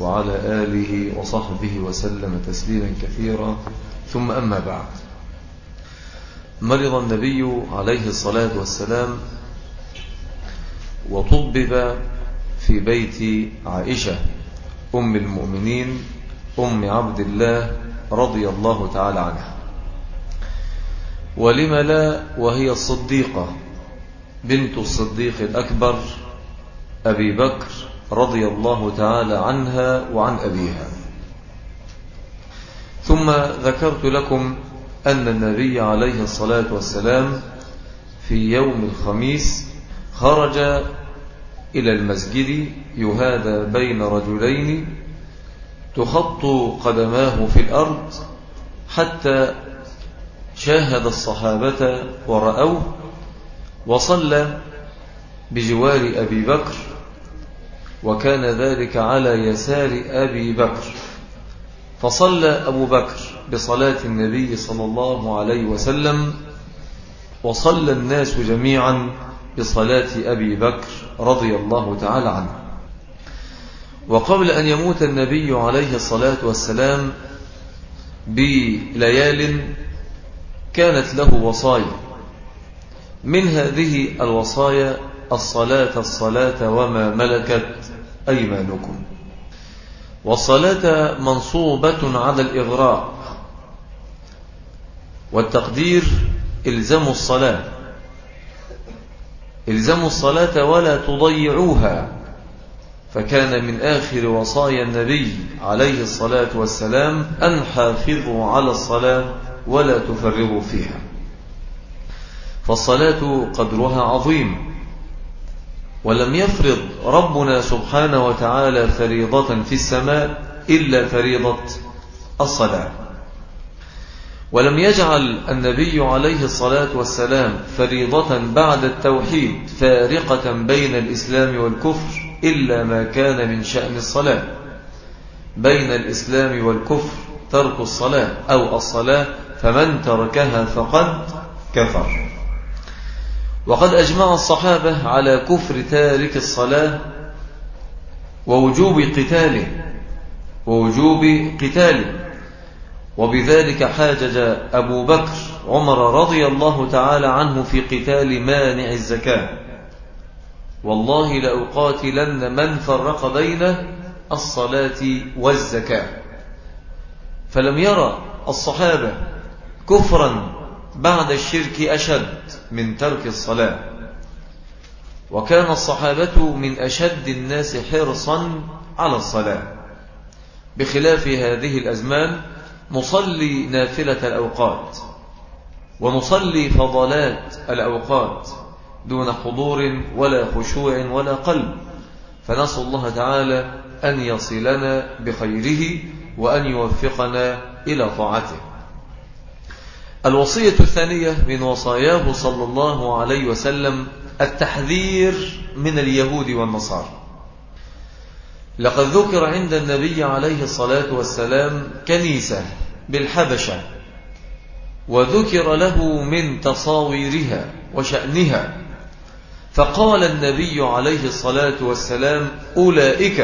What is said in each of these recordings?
وعلى آله وصحبه وسلم تسليما كثيرا. ثم أما بعد. مرض النبي عليه الصلاة والسلام وطبب في بيت عائشة أم المؤمنين أم عبد الله رضي الله تعالى عنها. ولم لا وهي الصديقة بنت الصديق الأكبر أبي بكر رضي الله تعالى عنها وعن أبيها. ثم ذكرت لكم أن النبي عليه الصلاة والسلام في يوم الخميس خرج إلى المسجد يهادى بين رجلين تخط قدماه في الأرض حتى شاهد الصحابة ورأوه وصلى بجوار أبي بكر وكان ذلك على يسار أبي بكر. فصلى أبو بكر بصلاة النبي صلى الله عليه وسلم وصلى الناس جميعا بصلاة أبي بكر رضي الله تعالى عنه. وقبل أن يموت النبي عليه الصلاة والسلام بليال كانت له وصايا. من هذه الوصايا الصلاة الصلاة وما ملكت. أيمانكم. والصلاة منصوبة على الإغراء. والتقدير إلزموا الصلاة. إلزموا الصلاة ولا تضيعوها. فكان من آخر وصايا النبي عليه الصلاة والسلام أن حافظوا على الصلاة ولا تفرغوا فيها. فالصلاة قدرها عظيم. ولم يفرض ربنا سبحانه وتعالى فريضة في السماء إلا فريضة الصلاة. ولم يجعل النبي عليه الصلاة والسلام فريضة بعد التوحيد فارقة بين الإسلام والكفر إلا ما كان من شأن الصلاة. بين الإسلام والكفر ترك الصلاة أو الصلاة فمن تركها فقد كفر. وقد أجمع الصحابة على كفر تارك الصلاة ووجوب قتاله ووجوب قتاله. وبذلك حاجج أبو بكر عمر رضي الله تعالى عنه في قتال مانع الزكاة. والله لأقاتلن من فرق بين الصلاة والزكاة. فلم يرى الصحابة كفرا بعد الشرك أشد من ترك الصلاة. وكان الصحابة من أشد الناس حرصا على الصلاة. بخلاف هذه الأزمان نصلي نافلة الأوقات ونصلي فضلات الأوقات دون حضور ولا خشوع ولا قلب. فنسأل الله تعالى أن يصلنا بخيره وأن يوفقنا إلى طاعته. الوصية الثانية من وصاياه صلى الله عليه وسلم التحذير من اليهود والنصارى. لقد ذكر عند النبي عليه الصلاة والسلام كنيسة بالحبشة وذكر له من تصاويرها وشأنها. فقال النبي عليه الصلاة والسلام أولئك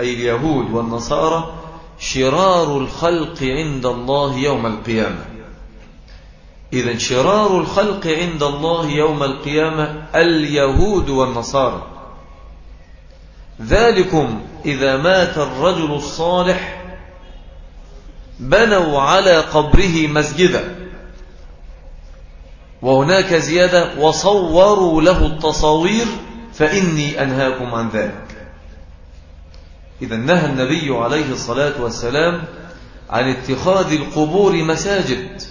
أي اليهود والنصارى شرار الخلق عند الله يوم القيامة. إذا شرار الخلق عند الله يوم القيامة اليهود والنصارى. ذلكم إذا مات الرجل الصالح بنوا على قبره مسجدا. وهناك زيادة وصوروا له التصاوير فإني أنهاكم عن ذلك. إذا نهى النبي عليه الصلاة والسلام عن اتخاذ القبور مساجد.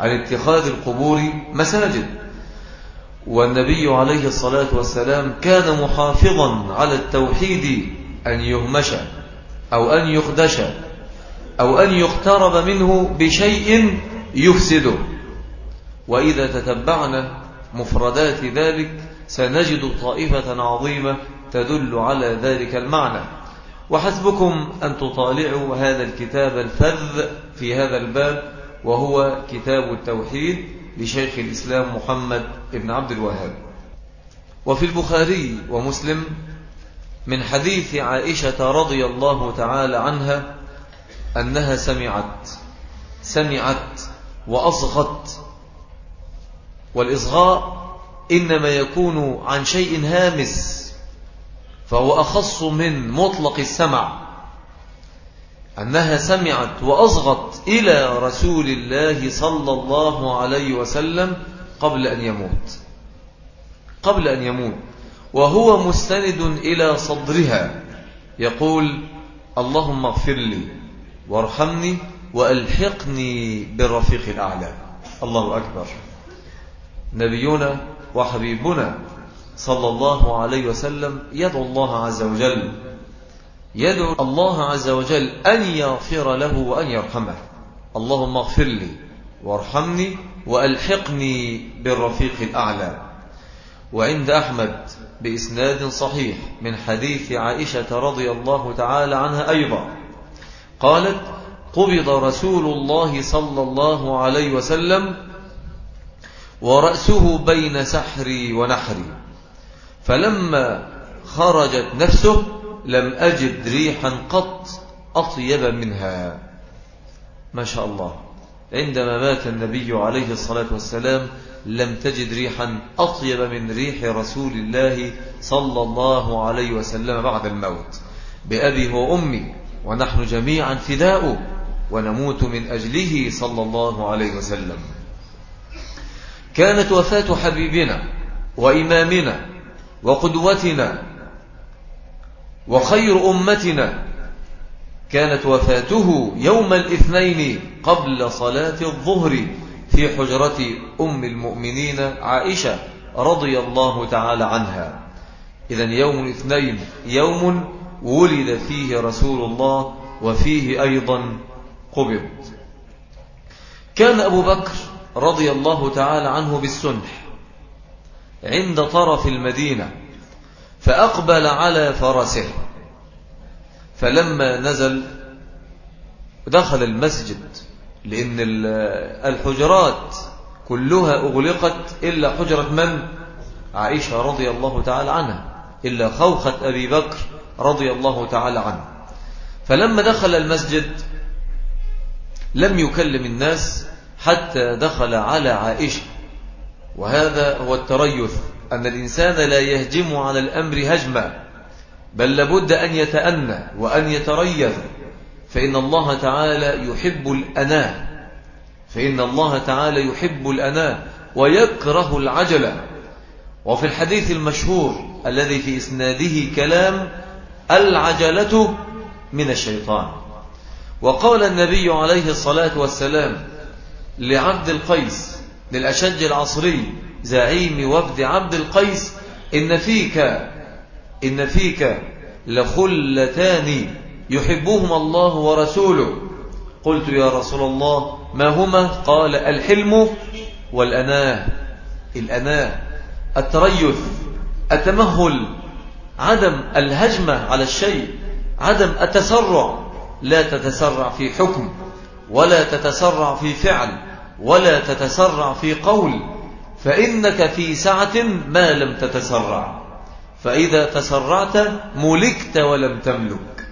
عن اتخاذ القبور مساجد. والنبي عليه الصلاة والسلام كان محافظا على التوحيد أن يهمش أو أن يخدش أو أن يقترب منه بشيء يفسده وإذا تتبعنا مفردات ذلك سنجد طائفة عظيمة تدل على ذلك المعنى. وحسبكم أن تطالعوا هذا الكتاب الفذ في هذا الباب. وهو كتاب التوحيد لشيخ الإسلام محمد بن عبد الوهاب. وفي البخاري ومسلم من حديث عائشة رضي الله تعالى عنها أنها سمعت سمعت وأصغت. والإصغاء إنما يكون عن شيء هامس فهو أخص من مطلق السمع. أنها سمعت وأصغت إلى رسول الله صلى الله عليه وسلم قبل أن يموت. قبل أن يموت. وهو مستند إلى صدرها. يقول اللهم اغفر لي وارحمني وألحقني بالرفيق الأعلى. الله أكبر. نبينا وحبيبنا صلى الله عليه وسلم يدعو الله عز وجل يدعو الله عز وجل أن يغفر له وأن يرحمه. اللهم اغفر لي وارحمني وألحقني بالرفيق الأعلى. وعند أحمد بإسناد صحيح من حديث عائشة رضي الله تعالى عنها أيضا قالت قبض رسول الله صلى الله عليه وسلم ورأسه بين سحري ونحري فلما خرجت نفسه لم أجد ريحا قط أطيب منها. ما شاء الله. عندما مات النبي عليه الصلاة والسلام لم تجد ريحا أطيب من ريح رسول الله صلى الله عليه وسلم بعد الموت. بأبي وأمي ونحن جميعا فداء ونموت من أجله صلى الله عليه وسلم. كانت وفاة حبيبنا وإمامنا وقدوتنا وخير أمتنا كانت وفاته يوم الاثنين قبل صلاة الظهر في حجرة أم المؤمنين عائشة رضي الله تعالى عنها. إذا يوم الاثنين يوم ولد فيه رسول الله وفيه أيضا قبض. كان أبو بكر رضي الله تعالى عنه بالسنح عند طرف المدينة. فأقبل على فرسه. فلما نزل دخل المسجد لأن الحجرات كلها أغلقت إلا حجرة من؟ عائشة رضي الله تعالى عنها. إلا خوخة أبي بكر رضي الله تعالى عنه. فلما دخل المسجد لم يكلم الناس حتى دخل على عائشة. وهذا هو التريث. أن الإنسان لا يهجم على الأمر هجما بل لابد أن يتأنى وأن يتريث فإن الله تعالى يحب الأناة. فإن الله تعالى يحب الأناة ويكره العجلة. وفي الحديث المشهور الذي في إسناده كلام العجلة من الشيطان. وقال النبي عليه الصلاة والسلام لعبد القيس للأشج العصري زعيم وفد عبد القيس إن فيك إن فيك لخلتان يحبهما الله ورسوله. قلت يا رسول الله ما هما؟ قال الحلم والأناة. الأناة التريث التمهل عدم الهجمة على الشيء عدم التسرع. لا تتسرع في حكم ولا تتسرع في فعل ولا تتسرع في قول. فإنك في سعة ما لم تتسرع. فإذا تسرعت ملكت ولم تملك.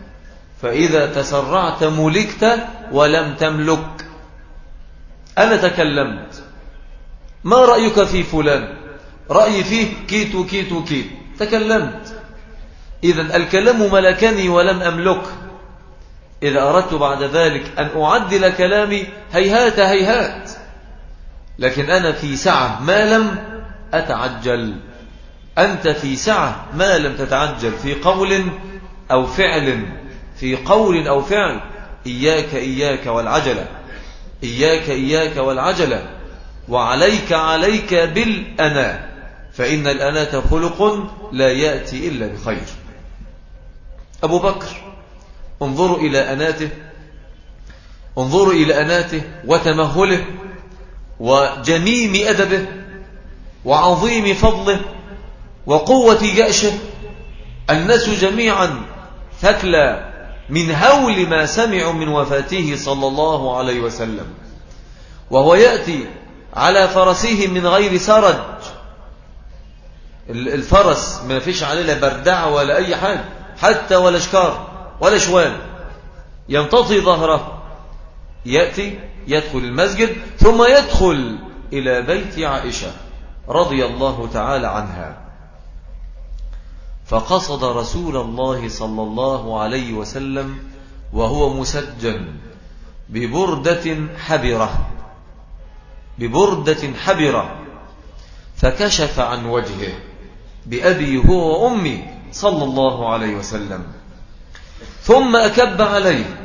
فإذا تسرعت ملكت ولم تملك. أنا تكلمت. ما رأيك في فلان؟ رأيي فيه كيت وكيت وكيت. تكلمت. إذا الكلام ملكني ولم أملك. إذا أردت بعد ذلك أن أعدل كلامي هيهات هيهات. لكن أنا في سعة ما لم أتعجل. أنت في سعة ما لم تتعجل. في قول أو فعل. في قول أو فعل. إياك إياك والعجلة إياك إياك والعجلة وعليك عليك بالأنا. فإن الأناة خلق لا يأتي إلا بخير. أبو بكر انظروا إلى أناته. انظروا إلى أناته وتمهله. وجميم أدبه وعظيم فضله وقوة جأشه الناس جميعا ثكلى من هول ما سمعوا من وفاته صلى الله عليه وسلم. وهو يأتي على فرسه من غير سرج. الفرس ما فيش عليه لا بردعة ولا أي حاجة حتى ولا شكار ولا شوال. يمتطي ظهره. يأتي يدخل المسجد ثم يدخل إلى بيت عائشة رضي الله تعالى عنها. فقصد رسول الله صلى الله عليه وسلم وهو مسجن ببردة حبرة ببردة حبرة فكشف عن وجهه بأبي هو وأمي صلى الله عليه وسلم ثم أكب عليه.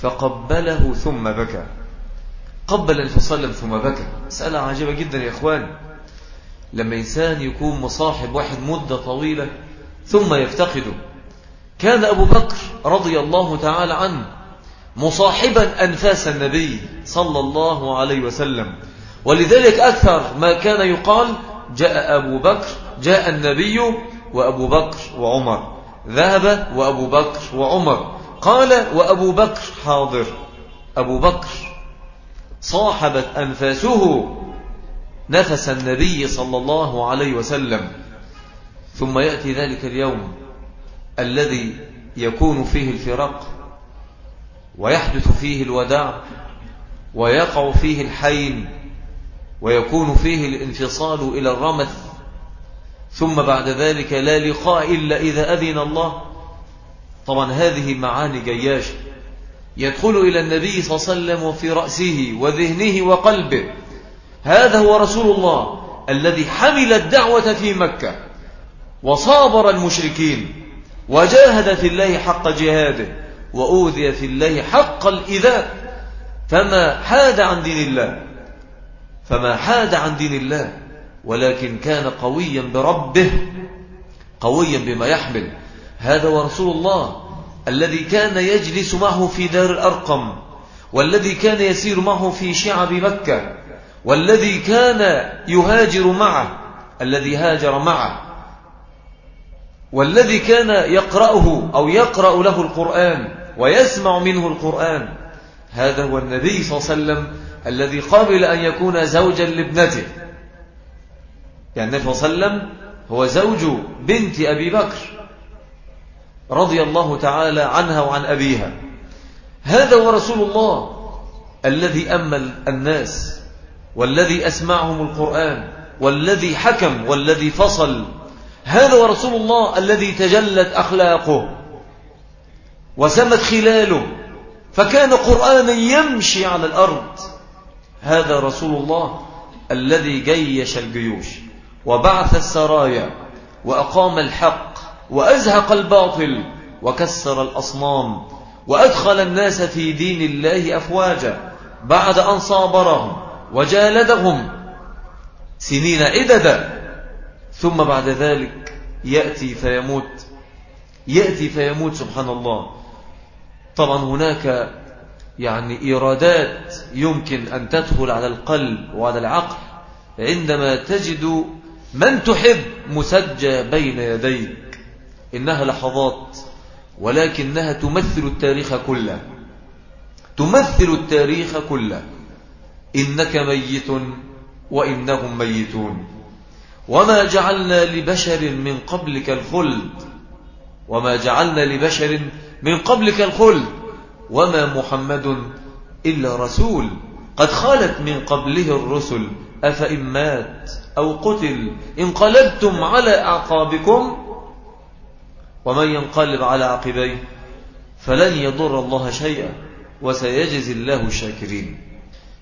فقبله ثم بكى. قبل وسلم ثم بكى. مسألة عجيبة جدا يا إخوان. لما إنسان يكون مصاحب واحد مدة طويلة ثم يفتقده. كان أبو بكر رضي الله تعالى عنه مصاحبا أنفاس النبي صلى الله عليه وسلم. ولذلك أكثر ما كان يقال جاء أبو بكر جاء النبي وأبو بكر وعمر. ذهب وأبو بكر وعمر. قال وأبو بكر حاضر. أبو بكر صاحبت أنفاسه نفس النبي صلى الله عليه وسلم. ثم يأتي ذلك اليوم الذي يكون فيه الفراق ويحدث فيه الوداع ويقع فيه الحين ويكون فيه الانفصال إلى الرمث. ثم بعد ذلك لا لقاء إلا إذا أذن الله. طبعا هذه معاني جياشة يدخل إلى النبي صلى الله عليه وسلم وفي رأسه وذهنه وقلبه. هذا هو رسول الله الذي حمل الدعوة في مكة. وصابر المشركين وجاهد في الله حق جهاده وأوذي في الله حق الإذاء فما حاد عن دين الله فما حاد عن دين الله ولكن كان قويا بربه قويا بما يحمل. هذا ورسول الله الذي كان يجلس معه في دار الأرقم والذي كان يسير معه في شعب مكة والذي كان يهاجر معه الذي هاجر معه والذي كان يقرأه أو يقرأ له القرآن ويسمع منه القرآن. هذا هو النبي صلى الله عليه وسلم الذي قابل أن يكون زوجا لابنته. يعني النبي صلى الله عليه وسلم هو زوج بنت أبي بكر. رضي الله تعالى عنها وعن أبيها. هذا هو رسول الله الذي أمل الناس والذي أسمعهم القرآن والذي حكم والذي فصل. هذا هو رسول الله الذي تجلت أخلاقه وسمت خلاله. فكان قرآنا يمشي على الأرض. هذا رسول الله الذي جيش الجيوش وبعث السرايا وأقام الحق وأزهق الباطل وكسر الأصنام وأدخل الناس في دين الله أفواجا بعد أن صابرهم وجالدهم سنين عددا ثم بعد ذلك يأتي فيموت. يأتي فيموت سبحان الله. طبعا هناك يعني إيرادات يمكن أن تدخل على القلب وعلى العقل عندما تجد من تحب مسجى بين يديك. إنها لحظات ولكنها تمثل التاريخ كله. تمثل التاريخ كله. إنك ميت وإنهم ميتون. وما جعلنا لبشر من قبلك الخلد. وما جعلنا لبشر من قبلك الخلد. وما محمد إلا رسول. قد خلت من قبله الرسل. أفإن مات أو قتل انقلبتم على أعقابكم ومن ينقلب على عقبيه فلن يضر الله شيئا وسيجزي الله الشاكرين.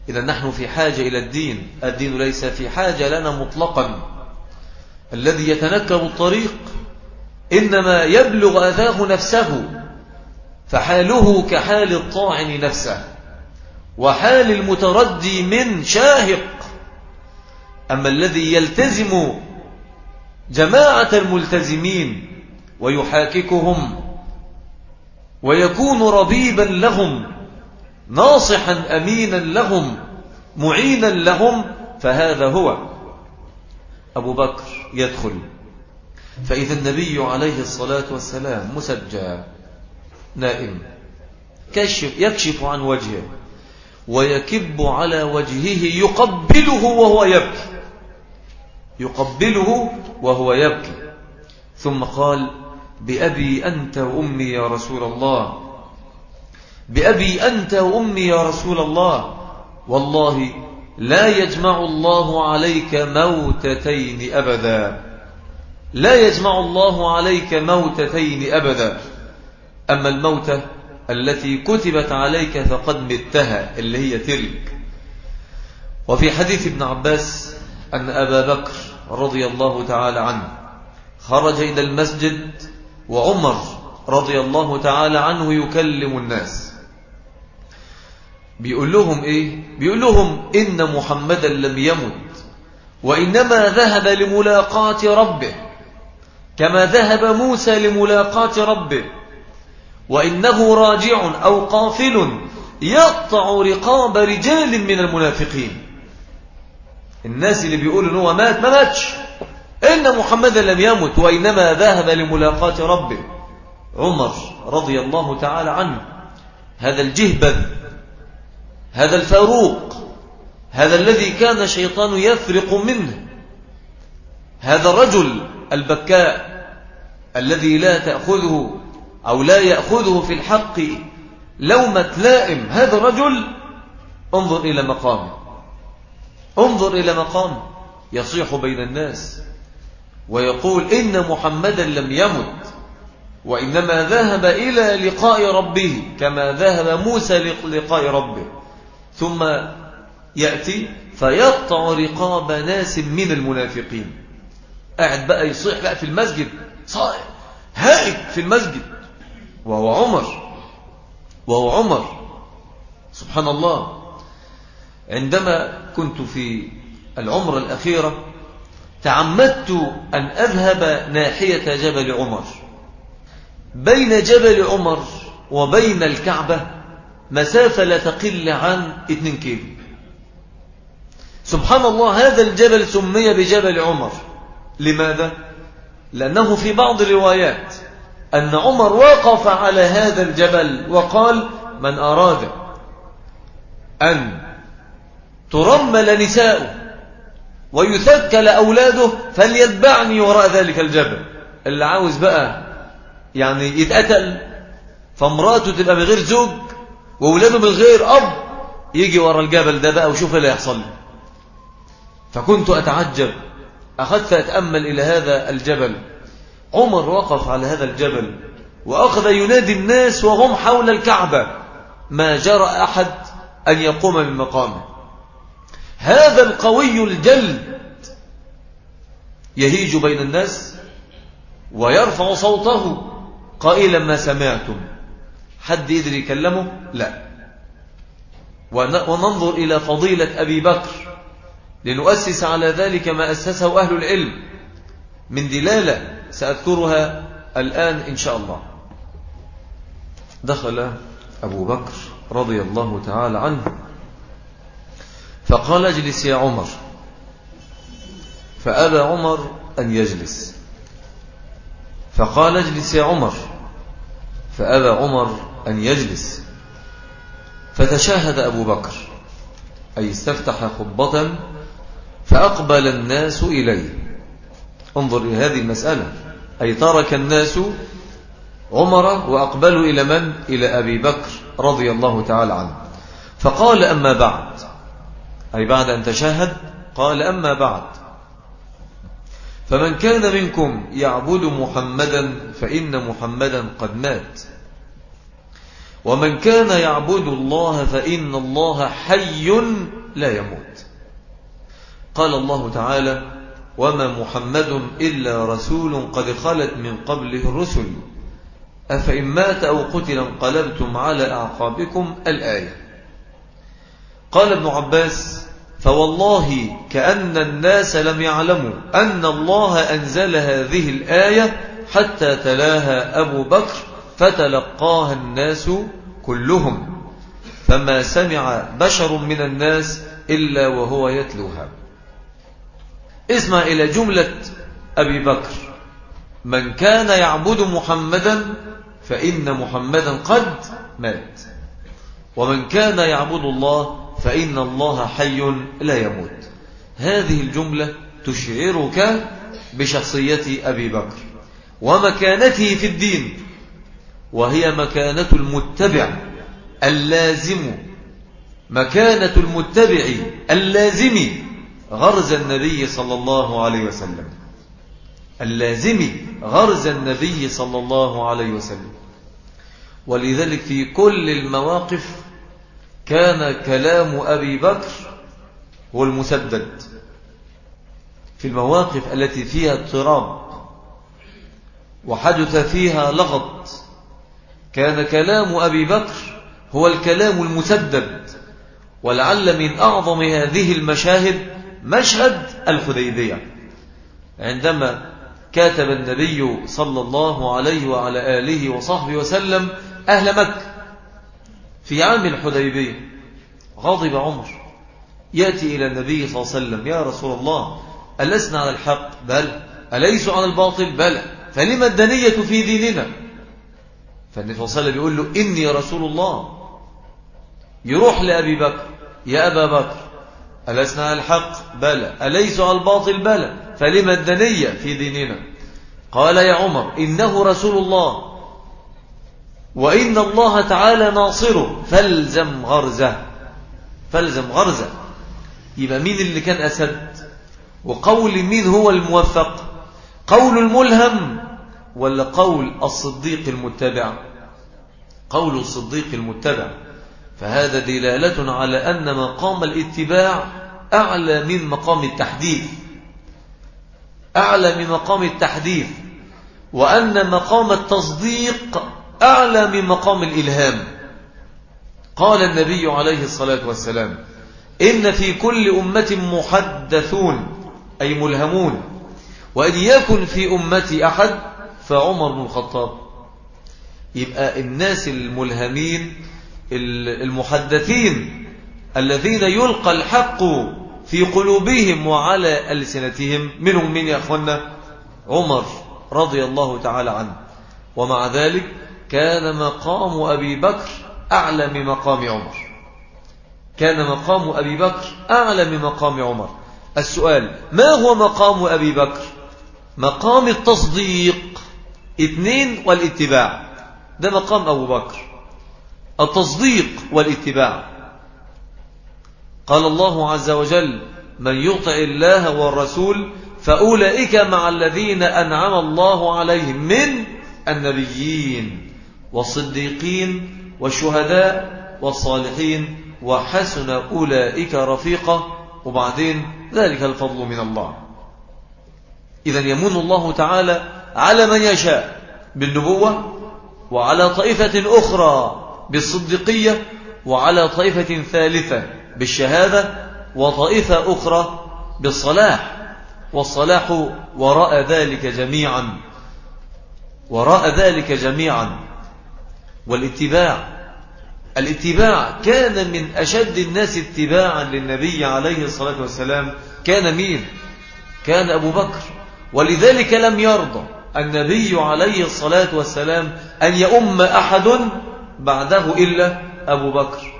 إذا نحن في حاجة إلى الدين. الدين ليس في حاجة لنا مطلقا. الذي يتنكب الطريق إنما يبلغ أذاه نفسه فحاله كحال الطاعن نفسه وحال المتردي من شاهق. أما الذي يلتزم جماعة الملتزمين ويحاككهم ويكون ربيبا لهم ناصحا أمينا لهم معينا لهم فهذا هو. أبو بكر يدخل. فإذا النبي عليه الصلاة والسلام مسجى نائم كشف يكشف عن وجهه ويكب على وجهه يقبله وهو يبكي يقبله وهو يبكي. ثم قال بأبي أنت وأمي يا رسول الله. بأبي أنت وأمي يا رسول الله. والله لا يجمع الله عليك موتتين أبدا. لا يجمع الله عليك موتتين أبدا. أما الموتة التي كتبت عليك فقد متها اللي هي تلك وفي حديث ابن عباس أن أبا بكر رضي الله تعالى عنه خرج إلى المسجد وعمر رضي الله تعالى عنه يكلم الناس. بيقول لهم إيه؟ بيقول لهم إن محمدا لم يمت وإنما ذهب لملاقاة ربه كما ذهب موسى لملاقاة ربه وإنه راجع أو قافل يقطع رقاب رجال من المنافقين. الناس اللي بيقولوا إن هو مات ما ماتش. إن محمدا لم يمت وإنما ذهب لملاقاة ربه. عمر رضي الله تعالى عنه. هذا الجهبذ هذا الفاروق هذا الذي كان الشيطان يفرق منه. هذا الرجل البكاء الذي لا تأخذه أو لا يأخذه في الحق لومة لائم. هذا الرجل انظر إلى مقامه. انظر إلى مقامه. يصيح بين الناس. ويقول إن محمدا لم يمت وإنما ذهب إلى لقاء ربه كما ذهب موسى لقاء ربه. ثم يأتي فيقطع رقاب ناس من المنافقين. قاعد بقى يصيح بقى في المسجد صائم هائد في المسجد. وهو عمر وهو عمر. سبحان الله. عندما كنت في العمر الأخيرة تعمدت أن أذهب ناحية جبل عمر. بين جبل عمر وبين الكعبة مسافة لا تقل عن 2 كيلو. سبحان الله هذا الجبل سمي بجبل عمر. لماذا؟ لأنه في بعض الروايات أن عمر وقف على هذا الجبل وقال من أراد أن ترمل نساؤه ويثكل أولاده فليتبعني وراء ذلك الجبل. اللي عاوز بقى يعني يتقتل فمراته تبقى بغير زوج وولاده من غير أب يجي ورا الجبل ده بقى وشوف اللي يحصل فكنت أتعجب. أخذت أتأمل إلى هذا الجبل. عمر وقف على هذا الجبل وأخذ ينادي الناس وهم حول الكعبة. ما جرى أحد أن يقوم من مقامه. هذا القوي الجلد يهيج بين الناس ويرفع صوته. قائلا ما سمعتم؟ حد يقدر يكلمه؟ لا. وننظر إلى فضيلة أبي بكر لنؤسس على ذلك ما أسسه أهل العلم من دلالة سأذكرها الآن إن شاء الله. دخل أبو بكر رضي الله تعالى عنه فقال اجلس يا عمر. فأبى عمر أن يجلس. فقال اجلس يا عمر. فأبى عمر أن يجلس. فتشاهد أبو بكر. أي استفتح خطبة فأقبل الناس إليه. انظر إلى هذه المسألة. أي ترك الناس عمر وأقبلوا إلى من؟ إلى أبي بكر رضي الله تعالى عنه. فقال أما بعد. أي بعد أن تشهد قال أما بعد. فمن كان منكم يعبد محمدا فإن محمدا قد مات. ومن كان يعبد الله فإن الله حي لا يموت. قال الله تعالى وما محمد إلا رسول قد خلت من قبله الرسل. أفإن مات أو قتل انقلبتم على أعقابكم الآية. قال ابن عباس فوالله كأن الناس لم يعلموا أن الله أنزل هذه الآية حتى تلاها أبو بكر فتلقاها الناس كلهم. فما سمع بشر من الناس إلا وهو يتلوها. اسمع إلى جملة أبي بكر. من كان يعبد محمدا فإن محمدا قد مات. ومن كان يعبد الله فإن الله حي لا يموت. هذه الجملة تشعرك بشخصية أبي بكر ومكانته في الدين وهي مكانة المتبع اللازم مكانة المتبع اللازم غرز النبي صلى الله عليه وسلم. اللازم غرز النبي صلى الله عليه وسلم. ولذلك في كل المواقف كان كلام أبي بكر هو المسدد في المواقف التي فيها اضطراب وحدث فيها لغط. كان كلام أبي بكر هو الكلام المسدد ولعل من أعظم هذه المشاهد مشهد الحديبية. عندما كاتب النبي صلى الله عليه وعلى آله وصحبه وسلم أهل مكة في عام الحديبية. غضب عمر. يأتي إلى النبي صلى الله عليه وسلم يا رسول الله ألسنا على الحق؟ بل. أليس على الباطل؟ بل. فلما الدنية في ديننا؟ فالنبي صلى الله عليه وسلم يقول له إني رسول الله. يروح لأبي بكر يا أبا بكر ألسنا على الحق؟ بلى أليس على الباطل؟ بلى فلما الدنية في ديننا؟ قال يا عمر إنه رسول الله. وإن الله تعالى ناصره. فالزم غرزه. فالزم غرزه. يبقى مين اللي كان أسد؟ وقول مين هو الموفق؟ قول الملهم ولا قول الصديق المتبع؟ قول الصديق المتبع. فهذا دلالة على أن مقام الاتباع أعلى من مقام التحديث. أعلى من مقام التحديث. وأن مقام التصديق أعلى من مقام الإلهام. قال النبي عليه الصلاة والسلام إن في كل أمة محدثون أي ملهمون وإن يكن في أمتي أحد فعمر بن الخطاب. يبقى الناس الملهمين المحدثين الذين يلقى الحق في قلوبهم وعلى ألسنتهم منهم من يا أخوانا عمر رضي الله تعالى عنه. ومع ذلك كان مقام أبي بكر أعلى من مقام عمر. كان مقام أبي بكر أعلى من مقام عمر. السؤال ما هو مقام أبي بكر؟ مقام التصديق اثنين والاتباع. ده مقام أبو بكر. التصديق والاتباع. قال الله عز وجل من يطع الله والرسول فأولئك مع الذين أنعم الله عليهم من النبيين. والصديقين والشهداء والصالحين وحسن أولئك رفيقا وبعدين ذلك الفضل من الله. إذا يمن الله تعالى على من يشاء بالنبوة وعلى طائفة أخرى بالصديقية وعلى طائفة ثالثة بالشهادة وطائفة أخرى بالصلاح. والصلاح وراء ذلك جميعا. وراء ذلك جميعا. والاتباع. الاتباع كان من أشد الناس اتباعا للنبي عليه الصلاة والسلام. كان مين؟ كان أبو بكر. ولذلك لم يرضى النبي عليه الصلاة والسلام أن يؤم أحد بعده إلا أبو بكر.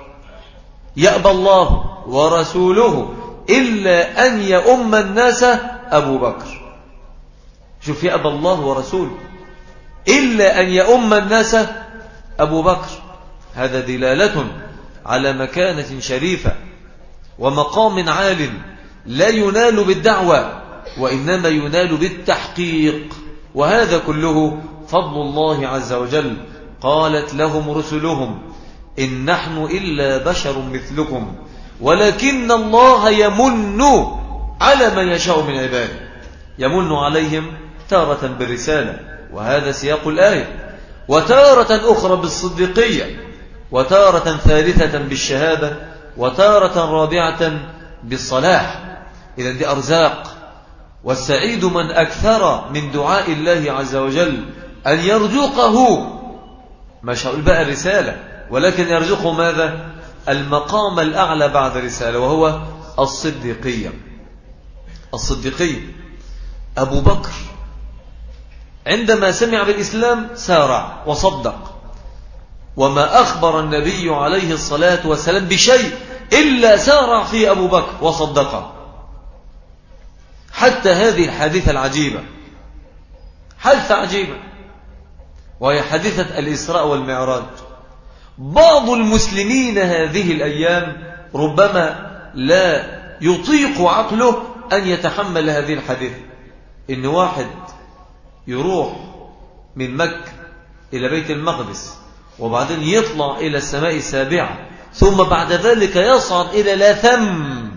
يأبى الله ورسوله إلا أن يؤم الناس أبو بكر. شوف يأبى الله ورسوله إلا أن يؤم الناس أبو بكر هذا دلالة على مكانة شريفة ومقام عال لا ينال بالدعوة وإنما ينال بالتحقيق وهذا كله فضل الله عز وجل. قالت لهم رسلهم إن نحن إلا بشر مثلكم ولكن الله يمن على من يشاء من عباده يمن عليهم تارة بالرسالة وهذا سياق الآية. وتارة أخرى بالصديقية وتارة ثالثة بالشهادة وتارة رابعة بالصلاح. إذا دي أرزاق. والسعيد من أكثر من دعاء الله عز وجل أن يرزقه. مش هقول بقى رسالة ولكن يرزقه ماذا؟ المقام الأعلى بعد رسالة وهو الصديقية. الصديقية. أبو بكر عندما سمع بالإسلام سارع وصدق. وما أخبر النبي عليه الصلاة والسلام بشيء إلا سارع فيه أبو بكر وصدقه حتى هذه الحادثة العجيبة. حادثة عجيبة. وهي حادثة الإسراء والمعراج. بعض المسلمين هذه الأيام ربما لا يطيق عقله أن يتحمل هذه الحادثة. إن واحد يروح من مكة إلى بيت المقدس وبعدين يطلع إلى السماء السابعة ثم بعد ذلك يصعد إلى لا ثم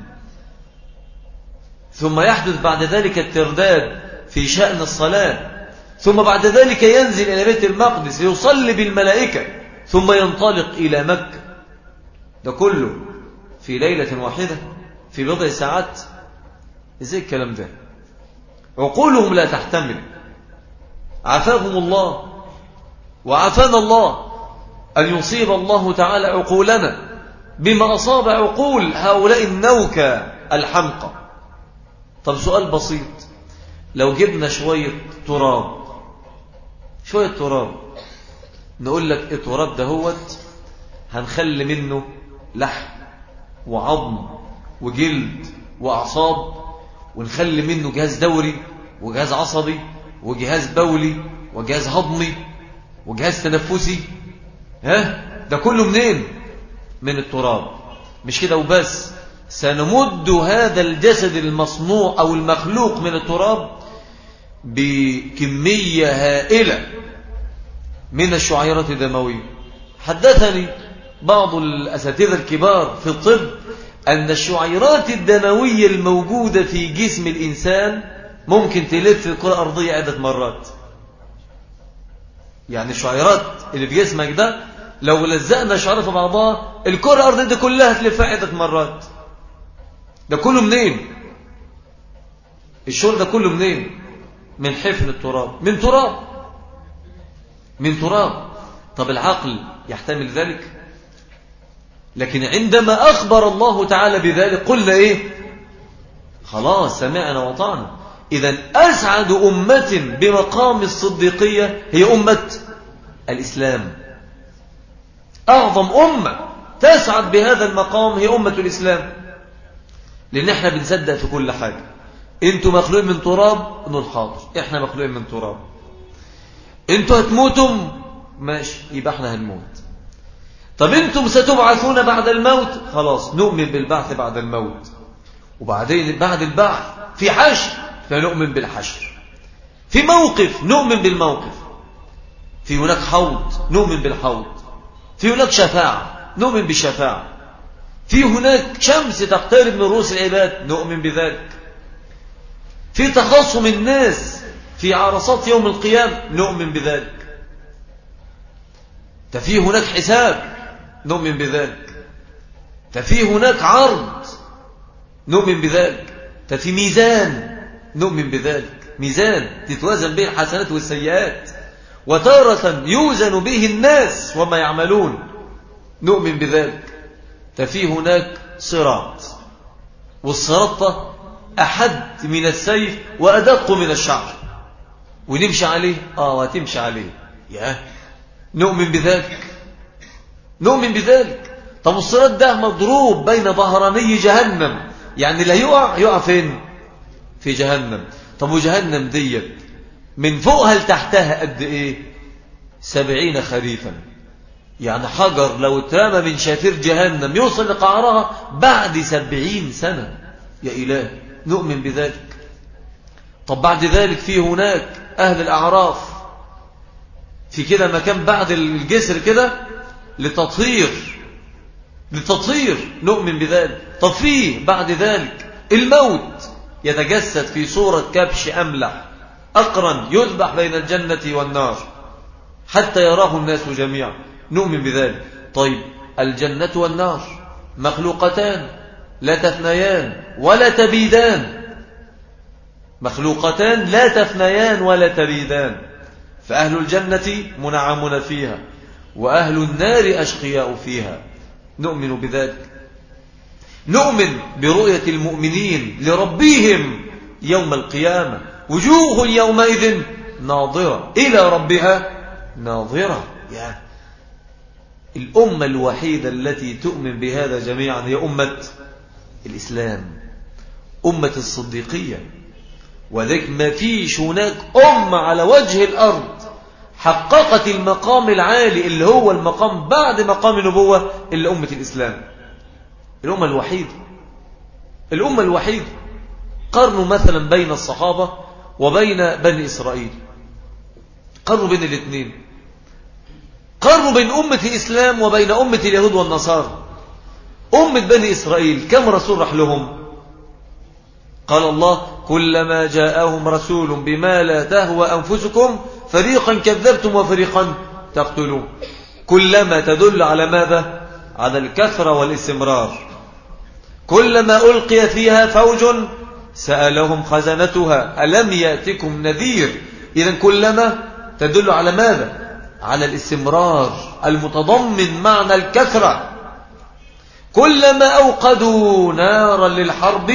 ثم يحدث بعد ذلك الترداد في شأن الصلاة ثم بعد ذلك ينزل إلى بيت المقدس يصلي بالملائكة ثم ينطلق إلى مكة. ده كله في ليلة واحدة في بضع ساعات. إزاي الكلام ده؟ عقولهم لا تحتمل. عفاهم الله وعافانا الله أن يصيب الله تعالى عقولنا بما أصاب عقول هؤلاء النوكة الحمقى. طب سؤال بسيط لو جبنا شوية تراب شوية تراب نقول لك التراب دهوت هنخلي منه لحم وعظم وجلد وأعصاب ونخلي منه جهاز دوري وجهاز عصبي وجهاز بولي وجهاز هضمي وجهاز تنفسي. ها؟ ده كله منين؟ من التراب. مش كده وبس. سنمد هذا الجسد المصنوع أو المخلوق من التراب بكمية هائلة من الشعيرات الدموية. حدثني بعض الأساتذة الكبار في الطب أن الشعيرات الدموية الموجودة في جسم الإنسان ممكن تلف الكرة الأرضية عدة مرات. يعني الشعيرات اللي في جسمك ده لو لزقنا شعيرات في بعضها الكرة الأرضية دي كلها تلف عدة مرات. ده كله منين؟ الشغل ده كله منين؟ من حفن التراب. من تراب. من تراب. طب العقل يحتمل ذلك؟ لكن عندما أخبر الله تعالى بذلك قلنا إيه؟ خلاص سمعنا وطعنا. إذا أسعد أمة بمقام الصديقية هي أمة الإسلام. أعظم أمة تسعد بهذا المقام هي أمة الإسلام. لأن إحنا بنصدق في كل حاجة. أنتوا مخلوقين من تراب نقول حاضر. إحنا مخلوقين من تراب. أنتوا هتموتم ماشي يبقى إحنا هنموت. طب أنتم ستبعثون بعد الموت؟ خلاص نؤمن بالبعث بعد الموت. وبعدين بعد البعث في حشر. فنؤمن بالحشر. في موقف نؤمن بالموقف. في هناك حوض نؤمن بالحوض. في هناك شفاعة نؤمن بالشفاعة في هناك شمس تقترب من رؤوس العباد نؤمن بذلك. في تخاصم الناس في عرصات يوم القيامة نؤمن بذلك. ففي هناك حساب نؤمن بذلك. ففي هناك عرض نؤمن بذلك. ففي ميزان نؤمن بذلك. ميزان تتوازن به الحسنات والسيئات. وتارة يوزن به الناس وما يعملون. نؤمن بذلك. ففي هناك صراط. والصراط أحد من السيف وأدق من الشعر. ونمشي عليه؟ آه وتمشي عليه. يا نؤمن بذلك. نؤمن بذلك. طب الصراط ده مضروب بين ظهراني جهنم. يعني لا يقع يقع فين؟ في جهنم. طب وجهنم ديت من فوقها لتحتها قد إيه؟ سبعين خريفا. يعني حجر لو اترمى من شافير جهنم يوصل لقعرها بعد سبعين سنة. يا إله نؤمن بذلك. طب بعد ذلك في هناك أهل الأعراف. في كده مكان بعد الجسر كده لتطهير. لتطهير نؤمن بذلك. طب فيه بعد ذلك الموت. يتجسد في صورة كبش أملح أقرن يذبح بين الجنة والنار حتى يراه الناس جميعا. نؤمن بذلك. طيب الجنة والنار مخلوقتان لا تثنيان ولا تبيدان. مخلوقتان لا تفنيان ولا تبيدان. فأهل الجنة منعمون فيها وأهل النار أشقياء فيها. نؤمن بذلك. نؤمن برؤية المؤمنين لربهم يوم القيامة. وجوه يومئذ ناظرة. إلى ربها ناظرة. يا الأمة الوحيدة التي تؤمن بهذا جميعا هي أمة الإسلام أمة الصديقية. وذلك ما فيش هناك أمة على وجه الأرض حققت المقام العالي اللي هو المقام بعد مقام النبوة إلا أمة الإسلام. الأمة الوحيدة الأمة الوحيدة قرنوا مثلا بين الصحابة وبين بني إسرائيل. قرنوا بين الاثنين. قرنوا بين أمة الإسلام وبين أمة اليهود والنصارى. أمة بني إسرائيل كم رسول رح لهم؟ قال الله كلما جاءهم رسول بما لا تهوى أنفسكم فريقا كذبتم وفريقا تقتلون. كلما تدل على ماذا؟ على الكثرة والاستمرار. كلما ألقي فيها فوج سألهم خزنتها ألم يأتكم نذير؟ إذا كلما تدل على ماذا؟ على الاستمرار المتضمن معنى الكثرة. كلما أوقدوا نارا للحرب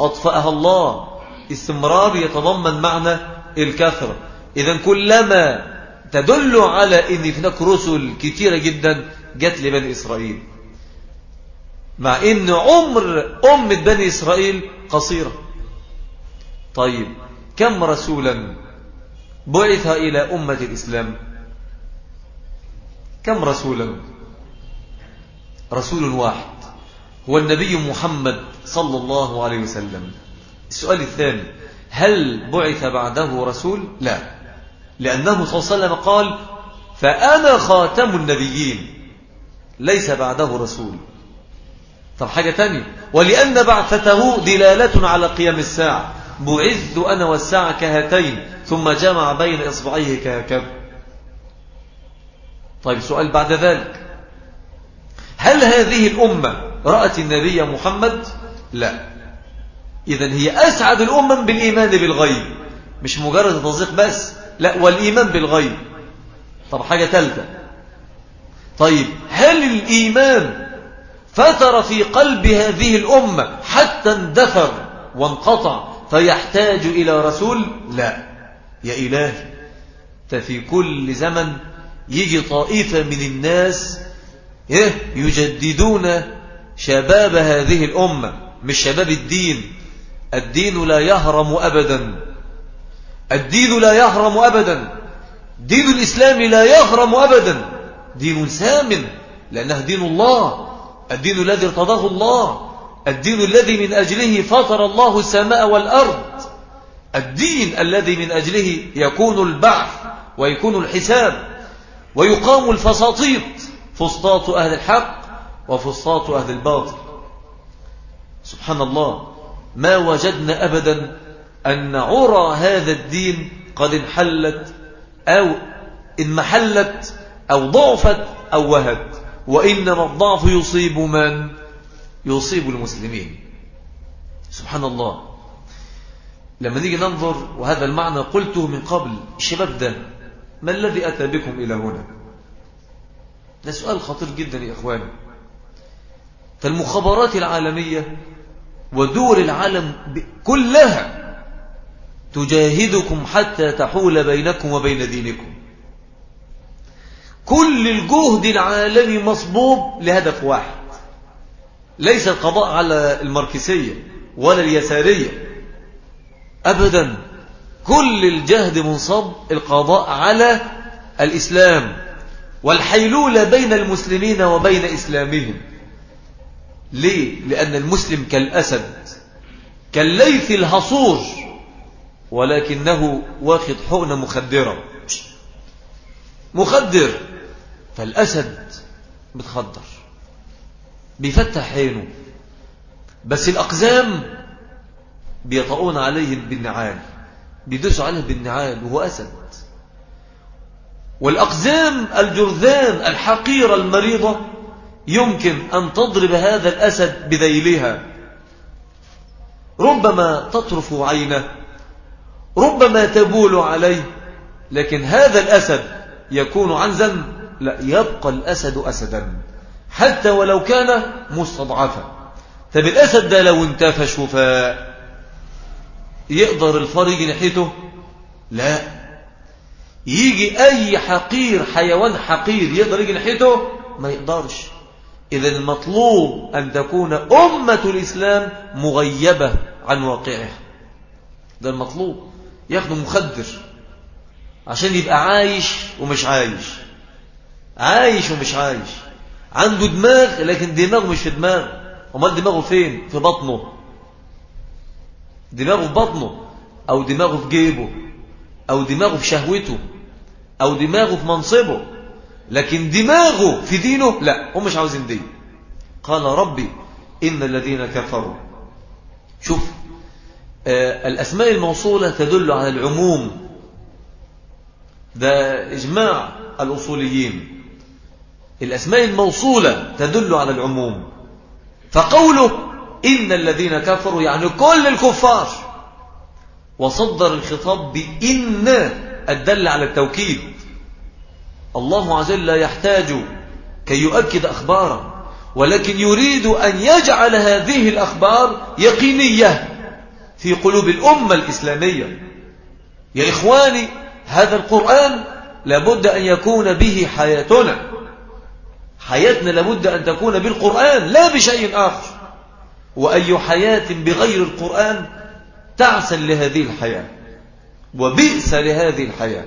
أطفأها الله. استمرار يتضمن معنى الكثرة. إذا كلما تدل على أن هناك رسل كثيرة جدا جت لبني إسرائيل. مع إن عمر أمة بني إسرائيل قصيرة. طيب كم رسولا بعث إلى أمة الإسلام؟ كم رسولا؟ رسول واحد هو النبي محمد صلى الله عليه وسلم. السؤال الثاني هل بعث بعده رسول؟ لا لأنه صلى الله عليه وسلم قال فأنا خاتم النبيين ليس بعده رسول. طب حاجة تانية. ولأن بعثته دلالة على قيام الساعة. بعثت أنا والساعة كهاتين ثم جمع بين إصبعيه كهكذا. طيب سؤال بعد ذلك. هل هذه الأمة رأت النبي محمد؟ لا. إذا هي أسعد الأمم بالإيمان بالغيب. مش مجرد تصديق بس لا والإيمان بالغيب. طب حاجة ثالثة طيب هل الإيمان فتر في قلب هذه الأمة حتى اندثر وانقطع فيحتاج إلى رسول؟ لا. يا إلهي ففي كل زمن يجي طائفة من الناس إيه؟ يجددون شباب هذه الأمة مش شباب الدين. الدين لا يهرم أبدا. الدين لا يهرم أبدا. دين الإسلام لا يهرم أبدا. دين سامن لأنه دين الله. الدين الذي ارتضاه الله الدين الذي من أجله فطر الله السماء والأرض الدين الذي من أجله يكون البعث ويكون الحساب ويقام الفساطيط فسطاط أهل الحق وفسطاط أهل الباطل. سبحان الله ما وجدنا أبدا أن عرى هذا الدين قد انحلت أو انمحلت أو ضعفت أو وهت وإنما الضعف يصيب من؟ يصيب المسلمين. سبحان الله لما نيجي ننظر وهذا المعنى قلته من قبل الشباب ده ما الذي أتى بكم إلى هنا؟ ده سؤال خطير جدا يا إخواني فالمخابرات العالمية ودول العالم كلها تجاهدكم حتى تحول بينكم وبين دينكم. كل الجهد العالمي مصبوب لهدف واحد. ليس القضاء على الماركسية ولا اليسارية. أبدا كل الجهد منصب القضاء على الإسلام والحيلولة بين المسلمين وبين إسلامهم. ليه؟ لأن المسلم كالأسد كالليث الهصور ولكنه واخد حقنة مخدرة. مخدر. فالأسد بتخدر بيفتح عينه بس الأقزام بيطعون عليه بالنعال بيدوسوا عليه بالنعال وهو أسد. والأقزام الجرذان الحقيرة المريضة يمكن أن تضرب هذا الأسد بذيلها. ربما تطرف عينه ربما تبول عليه لكن هذا الأسد يكون عن ذنب. لا يبقى الأسد أسدا حتى ولو كان مستضعفا. طب الأسد ده لو انتفش وفاء يقدر الفار يجي ناحيته؟ لا. يجي أي حقير حيوان حقير يقدر يجي ناحيته؟ ما يقدرش. إذا المطلوب أن تكون أمة الإسلام مغيبة عن واقعها. ده المطلوب. ياخده مخدر عشان يبقى عايش ومش عايش. عايش ومش عايش. عنده دماغ لكن دماغه مش في دماغ. أمال دماغه فين؟ في بطنه. دماغه في بطنه أو دماغه في جيبه أو دماغه في شهوته أو دماغه في منصبه. لكن دماغه في دينه؟ لا هم مش عاوزين دين. قال ربي إن الذين كفروا. شوف آه الأسماء الموصولة تدل على العموم. ده إجماع الأصوليين. الأسماء الموصولة تدل على العموم. فقوله إن الذين كفروا يعني كل الكفار. وصدر الخطاب بإن الدل على التوكيد. الله عز وجل لا يحتاج كي يؤكد أخباره ولكن يريد أن يجعل هذه الأخبار يقينية في قلوب الأمة الإسلامية. يا إخواني هذا القرآن لابد أن يكون به حياتنا. حياتنا لابد أن تكون بالقرآن لا بشيء آخر. وأي حياة بغير القرآن تعسا لهذه الحياة. وبئس لهذه الحياة.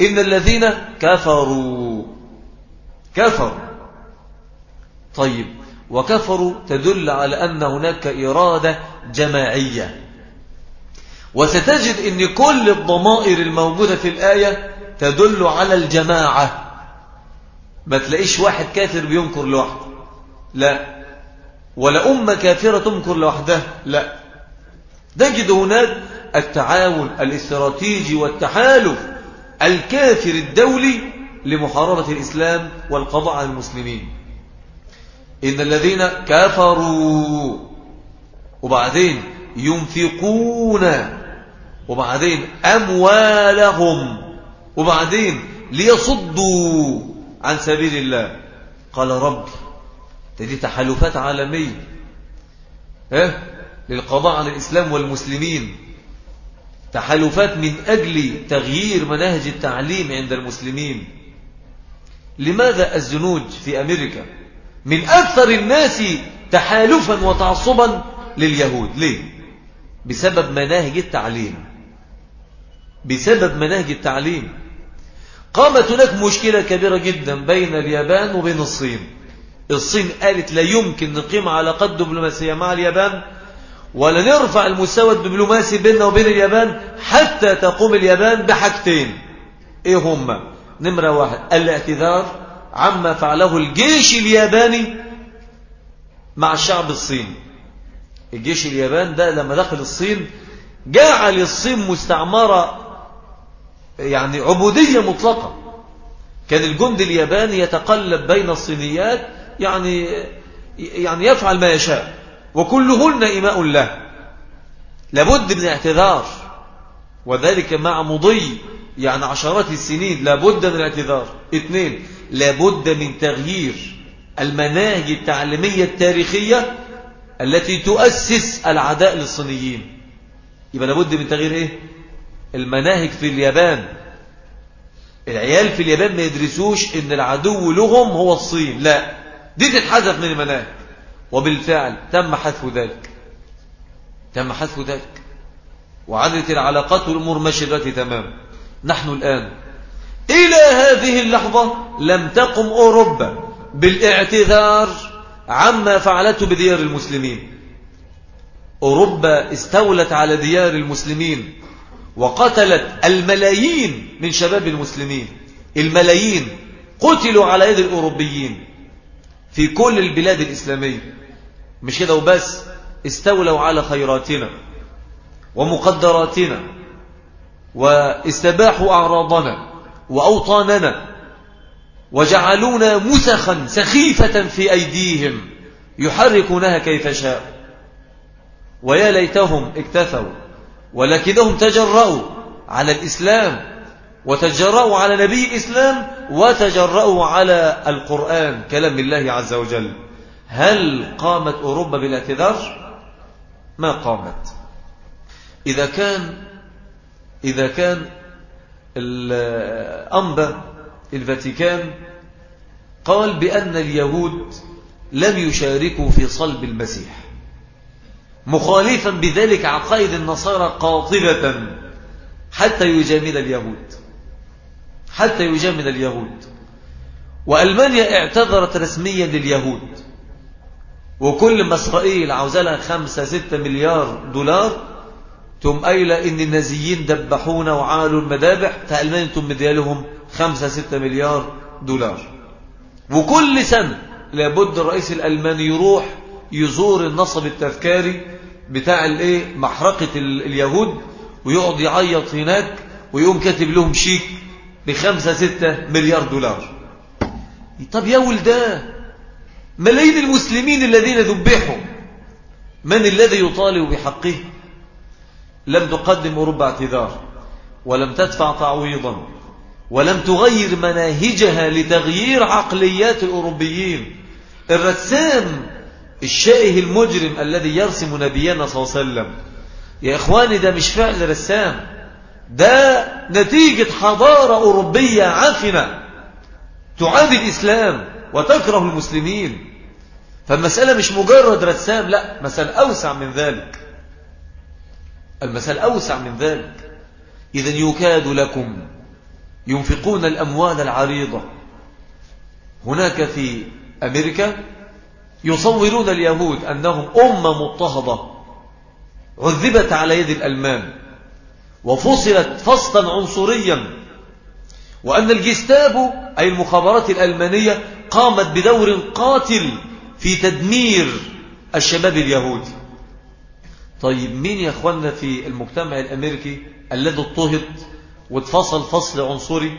إن الذين كفروا كفروا. طيب وكفروا تدل على أن هناك إرادة جماعية. وستجد أن كل الضمائر الموجودة في الآية تدل على الجماعة. ما تلاقيش واحد كافر بينكر لوحده. لا. ولا أمة كافرة تنكر لوحدها. لا. تجد هناك التعاون الاستراتيجي والتحالف الكافر الدولي لمحاربة الإسلام والقضاء على المسلمين. إن الذين كفروا وبعدين ينفقون وبعدين أموالهم وبعدين ليصدوا عن سبيل الله. قال رب دي تحالفات عالمية ها؟ للقضاء على الإسلام والمسلمين. تحالفات من أجل تغيير مناهج التعليم عند المسلمين. لماذا الزنوج في أمريكا؟ من أكثر الناس تحالفا وتعصبا لليهود. ليه؟ بسبب مناهج التعليم. بسبب مناهج التعليم. قامت هناك مشكلة كبيرة جدا بين اليابان وبين الصين. الصين قالت لا يمكن نقيم علاقات دبلوماسية مع اليابان ولا نرفع المستوى الدبلوماسي بيننا وبين اليابان حتى تقوم اليابان بحاجتين. إيه هما نمرة واحد الاعتذار عما فعله الجيش الياباني مع الشعب الصيني الجيش اليابان ده لما دخل الصين جعل الصين مستعمرة يعني عبودية مطلقة. كان الجند الياباني يتقلب بين الصينيات يعني يعني يفعل ما يشاء وكلهن إماء له. لابد من اعتذار وذلك مع مضي يعني عشرات السنين لابد من الاعتذار. اثنين لابد من تغيير المناهج التعليمية التاريخية التي تؤسس العداء للصينيين. يبقى لابد من تغيير إيه؟ المناهج في اليابان. العيال في اليابان ما يدرسوش إن العدو لهم هو الصين. لا. دي تتحذف من المناهج. وبالفعل تم حذف ذلك. تم حذف ذلك. وعادت العلاقات والأمور ماشية تمام. نحن الآن إلى هذه اللحظة لم تقم أوروبا بالإعتذار عما فعلته بديار المسلمين. أوروبا استولت على ديار المسلمين. وقتلت الملايين من شباب المسلمين. الملايين قتلوا على يد الأوروبيين في كل البلاد الإسلامية. مش كده وبس؟ استولوا على خيراتنا ومقدراتنا واستباحوا أعراضنا وأوطاننا وجعلونا مسخا سخيفة في أيديهم يحركونها كيف شاء. ويا ليتهم اكتفوا ولكنهم تجرؤوا على الإسلام وتجرأوا على نبي الإسلام وتجرأوا على القرآن كلام الله عز وجل. هل قامت أوروبا بالاعتذار؟ ما قامت. إذا كان إذا كان الأنبا الفاتيكان قال بأن اليهود لم يشاركوا في صلب المسيح. مخالفا بذلك عقائد النصارى قاطبة حتى يجامل اليهود. حتى يجامل اليهود. وألمانيا اعتذرت رسميا لليهود. وكل ما إسرائيل عاوزة لها خمسة ستة مليار دولار تم قايلة إن النازيين دبحونا وعالوا المذابح فألمانيا تم مديالهم خمسة ستة مليار دولار. وكل سنة لابد الرئيس الألماني يروح يزور النصب التذكاري بتاع الايه؟ محرقة اليهود ويقعد يعيط هناك ويقوم كاتب لهم شيك بخمسة ستة مليار دولار. طب يا ولداه ملايين المسلمين الذين ذبحوا من الذي يطالب بحقه؟ لم تقدم أوروبا اعتذار ولم تدفع تعويضا ولم تغير مناهجها لتغيير عقليات الأوروبيين. الرسام الشائه المجرم الذي يرسم نبينا صلى الله عليه وسلم. يا إخواني ده مش فعل رسام. ده نتيجة حضارة أوروبية عفنة تعادي الإسلام وتكره المسلمين. فالمسألة مش مجرد رسام لا مسألة أوسع من ذلك. المسألة أوسع من ذلك. إذا يكاد لكم ينفقون الأموال العريضة. هناك في أمريكا يصورون اليهود أنهم أمة مضطهدة عذبت على يد الألمان وفصلت فصلا عنصريا وأن الجستابو أي المخابرات الألمانية قامت بدور قاتل في تدمير الشباب اليهودي طيب مين يا أخوانا في المجتمع الأمريكي الذي اضطهد واتفصل فصل عنصري؟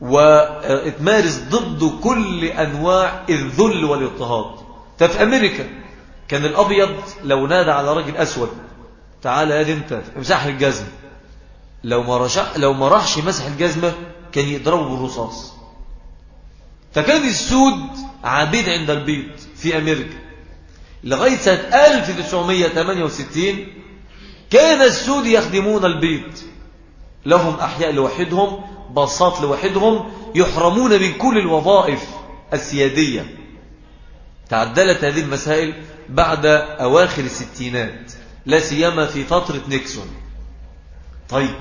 واتمارس ضد كل أنواع الذل والاضطهاد. ففي أمريكا كان الأبيض لو نادى على راجل أسود تعال يا انت امسح الجزمة. لو ما رشح لو ما راحش مسح الجزمة كان يضربه بالرصاص. فكان السود عبيد عند البيض في أمريكا. لغاية سنة 1968 كان السود يخدمون البيض. لهم أحياء لوحدهم باصات لوحدهم يحرمون من كل الوظائف السيادية. تعدلت هذه المسائل بعد أواخر الستينات لا سيما في فترة نيكسون. طيب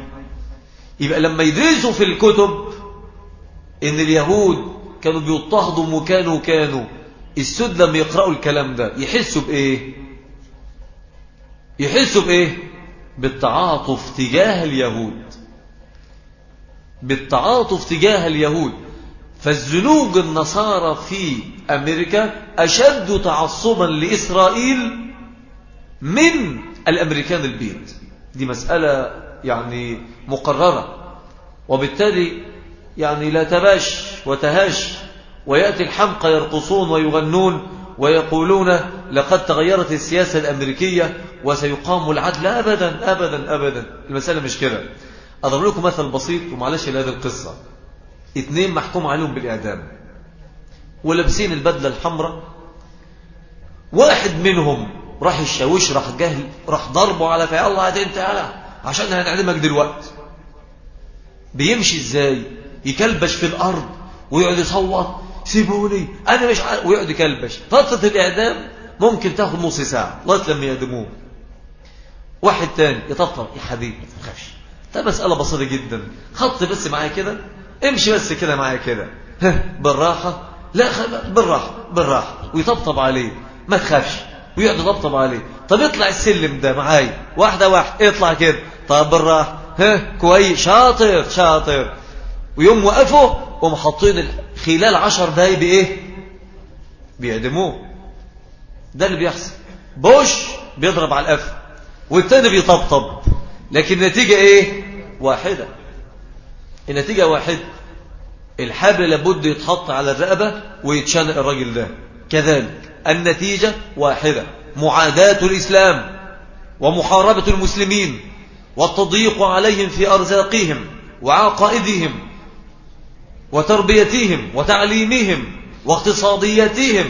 يبقى لما يدرسوا في الكتب إن اليهود كانوا بيضطهدوا وكانوا كانوا السود لما يقرأوا الكلام ده يحسوا بإيه؟ يحسوا بإيه؟ بالتعاطف تجاه اليهود. بالتعاطف تجاه اليهود. فالزنوج النصارى في أمريكا أشد تعصبا لإسرائيل من الأمريكان البيض دي مسألة يعني مقررة. وبالتالي يعني لا تباش وتهاش. ويأتي الحمقى يرقصون ويغنون ويقولون لقد تغيرت السياسة الأمريكية وسيقام العدل. أبدا أبدا أبدا. المسألة مش كده. أضرب لكم مثل بسيط ومعلش لهذه القصة. اثنين محكوم عليهم بالإعدام. ولابسين البدلة الحمراء. واحد منهم راح الشاويش راح جهل راح ضربه على في الله انت عشان هنعلمك دلوقتي. بيمشي إزاي؟ يكلبش في الأرض ويقعد يصوت. سيبوني أنا مش عارف ويقعد يكلبش. فترة الإعدام ممكن تاخد نص ساعة لغايه لما يعدموه واحد تاني يطفر يا حبيبي ما تخافش. ده مسألة بسيطة جدا. خط بس معايا كده. امشي بس كده معايا كده. بالراحة. لا بالراحة بالراحة. ويطبطب عليه. ما تخافش. ويقعد يطبطب عليه. طب اطلع السلم ده معايا واحدة واحدة اطلع كده. طب بالراحة. ها كويس. شاطر شاطر. ويوم وقفوا حاطين خلال عشر دقايق بإيه؟ بيعدموه. ده اللي بيحصل. بوش بيضرب على القفا. والتاني بيطبطب. لكن النتيجة إيه؟ واحدة. النتيجة واحدة الحبل لابد يتحط على الرقبة ويتشنق الراجل ده. كذلك النتيجة واحدة معاداة الإسلام ومحاربة المسلمين والتضييق عليهم في أرزاقهم وعقائدهم وتربيتهم وتعليمهم واقتصادياتهم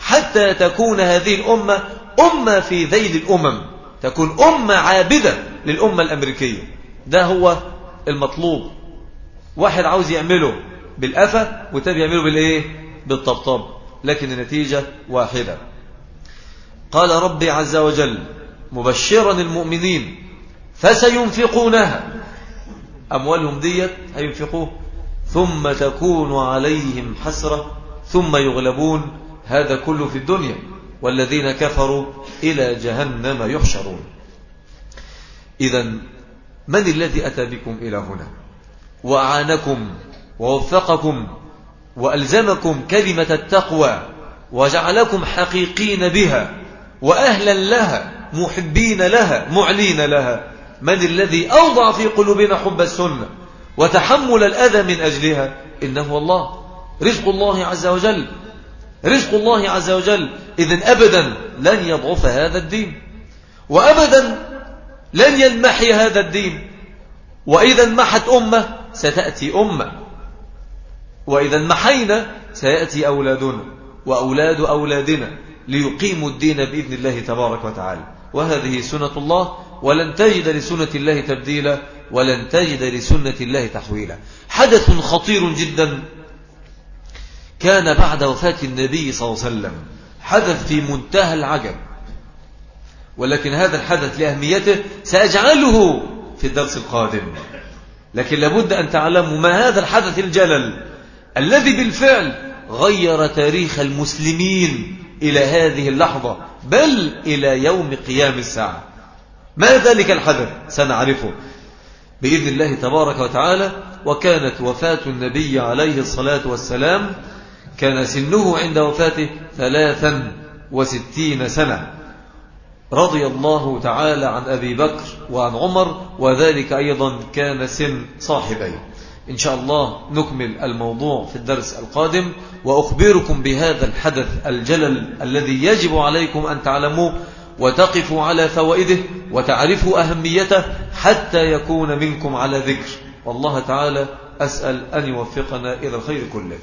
حتى تكون هذه الأمة أمة في ذيل الأمم تكون أمة عابدة للأمة الأمريكية. ده هو المطلوب. واحد عاوز يعمله بالأفة وتابع يعمله بالإيه؟ بالطبطب. لكن النتيجة واحدة. قال ربي عز وجل مبشرا المؤمنين فسينفقونها. أموالهم ديت هينفقوه. ثم تكون عليهم حسرة. ثم يغلبون. هذا كله في الدنيا. والذين كفروا إلى جهنم يحشرون. إذا من الذي أتى بكم إلى هنا؟ وأعانكم ووفقكم وألزمكم كلمة التقوى وجعلكم حقيقين بها وأهلا لها محبين لها معلين لها. من الذي أوضع في قلوبنا حب السنة وتحمل الأذى من أجلها؟ إنه الله. رزق الله عز وجل. رزق الله عز وجل. إذن أبدا لن يضعف هذا الدين. وأبدا لن ينمحي هذا الدين. وإذا انمحت أمة ستأتي أمة. وإذا انمحينا سيأتي أولادنا وأولاد أولادنا ليقيموا الدين بإذن الله تبارك وتعالى. وهذه سنة الله ولن تجد لسنة الله تبديلا ولن تجد لسنة الله تحويلا. حدث خطير جدا. كان بعد وفاة النبي صلى الله عليه وسلم حدث في منتهى العجب. ولكن هذا الحدث لأهميته سأجعله في الدرس القادم. لكن لابد أن تعلموا ما هذا الحدث الجلل الذي بالفعل غير تاريخ المسلمين إلى هذه اللحظة بل إلى يوم قيام الساعة. ما ذلك الحدث؟ سنعرفه. بإذن الله تبارك وتعالى وكانت وفاة النبي عليه الصلاة والسلام كان سنه عند وفاته ثلاثا وستين سنة. رضي الله تعالى عن أبي بكر وعن عمر وذلك أيضا كان سن صاحبين إن شاء الله نكمل الموضوع في الدرس القادم وأخبركم بهذا الحدث الجلل الذي يجب عليكم أن تعلموه وتقفوا على فوائده وتعرفوا أهميته حتى يكون منكم على ذكر. والله تعالى أسأل أن يوفقنا إلى الخير كله.